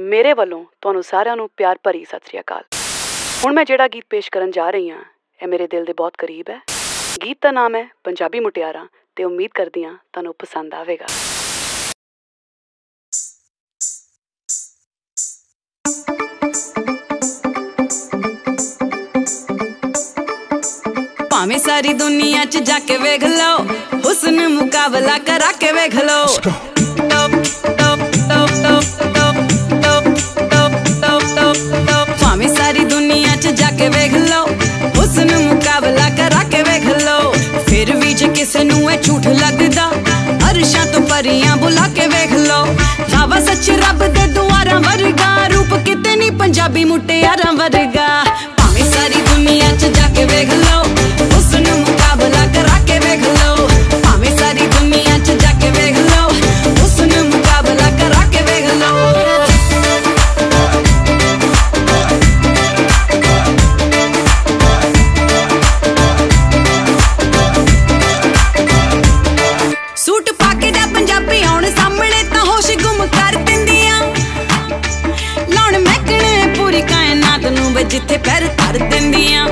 ਮੇਰੇ ਵੱਲੋਂ ਤੁਹਾਨੂੰ ਸਾਰਿਆਂ ਨੂੰ ਪਿਆਰ ਭਰੀ ਸਤਿ ਸ੍ਰੀ ਅਕਾਲ। ਹੁਣ ਮੈਂ ਜਿਹੜਾ ਗੀਤ ਪੇਸ਼ ਕਰਨ ਜਾ ਰਹੀ ਹਾਂ ਇਹ ਮੇਰੇ ਦਿਲ ਦੇ ਬਹੁਤ ਕਰੀਬ ਹੈ। ਗੀਤ ਦਾ ਨਾਮ ਹੈ ਪੰਜਾਬੀ ਮੁਟਿਆਰਾਂ ਤੇ ਉਮੀਦ ਕਰਦੀ ਹਾਂ ਤੁਹਾਨੂੰ ਪਸੰਦ ਆਵੇਗਾ। ਭਾਵੇਂ ਸਾਰੀ ਦੁਨੀਆ 'ਚ ਜਾ ਕੇ ਵੇਖ ਲਓ ਹੁਸਨ ਮੁਕਾਬਲਾ ਕਰਾ ਕੇ ਵੇਖ ਲਓ। ਝੂਠ ਲੱਗਦਾ ਅਰਸ਼ਾਂ ਤੋਂ ਪਰੀਆਂ ਬੁਲਾ ਕੇ ਵੇਖ ਲਓ। ਵਾਵਾ ਸੱਚ ਰੱਬ ਦੇ ਦੁਆਰਾਂ ਵਰਗਾ, ਰੂਪ ਕਿਤੇ ਨਹੀਂ ਪੰਜਾਬੀ ਮੁਟਿਆਰਾਂ ਵਰਗਾ। ਭਾਵੇਂ ਸਾਰੀ ਦੁਨੀਆ 'ਚ ਜਾ ਕੇ ਵੇਖ ਲਓ। ਜਿੱਥੇ ਪੈਰ ਧਰ ਦਿੰਦੀਆਂ।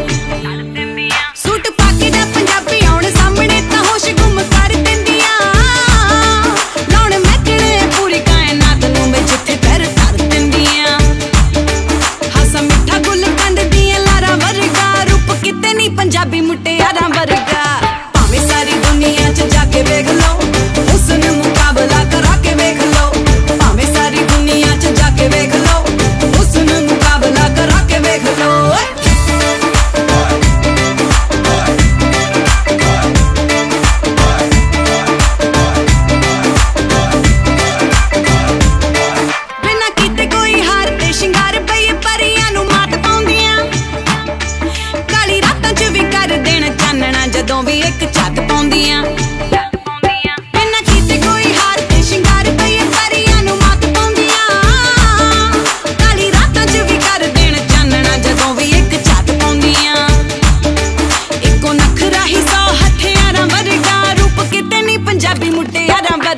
ਪੰਜਾਬੀ ਮੁਟਿਆਰਾਂ ਵਰਗਾ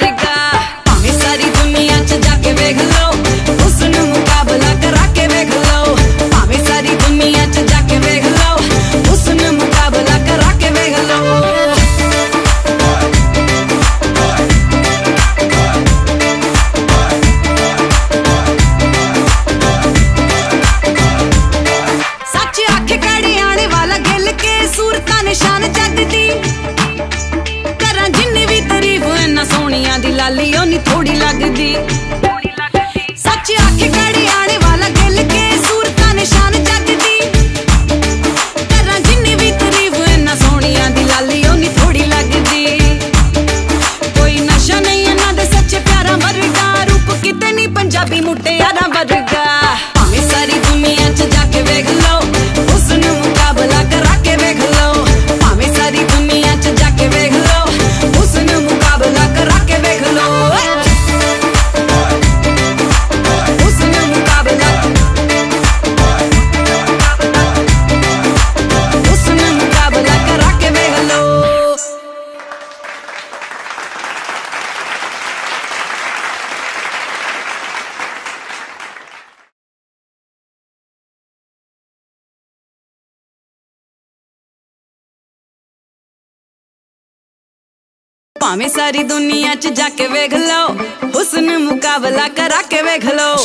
ਸੋਹਣੀਆਂ ਦੀ ਲਾਲੀ ਉਹ ਨਹੀਂ ਥੋੜੀ ਲੱਗਦੀ। ਸੱਚ ਆਖੇ ਕੜੀ ਆਣੇ ਵਾਲਾ ਗਿੱਲ ਕੇ ਸੂਰਤਾਂ ਨਿਸ਼ਾਨ ਜਗਦੀ ਕਰਾਂ ਜਿੰਨੀ ਵੀ ਤਾਰੀਫ ਇਹਨਾਂ ਸੋਹਣੀਆਂ ਦੀ ਲਾਲੀ ਉਹ ਨਹੀਂ ਥੋੜੀ ਲੱਗਦੀ। ਕੋਈ ਨਸ਼ਾ ਨਹੀਂ, ਇਹਨਾਂ ਦੇ ਸੱਚੇ ਪਿਆਰਾਂ ਵਰਗਾ। ਰੂਪ ਕਿਤੇ ਨਹੀਂ, ਪੰਜਾਬੀ ਮੁਟਿਆਰਾਂ ਵਰਗਾ। ਭਾਵੇਂ ਸਾਰੀ ਦੁਨੀਆ 'ਚ ਜਾ ਕੇ ਵੇਖ ਲਓ। ਹੁਸਨ ਮੁਕਾਬਲਾ ਕਰਾ ਕੇ ਵੇਖ ਲਓ।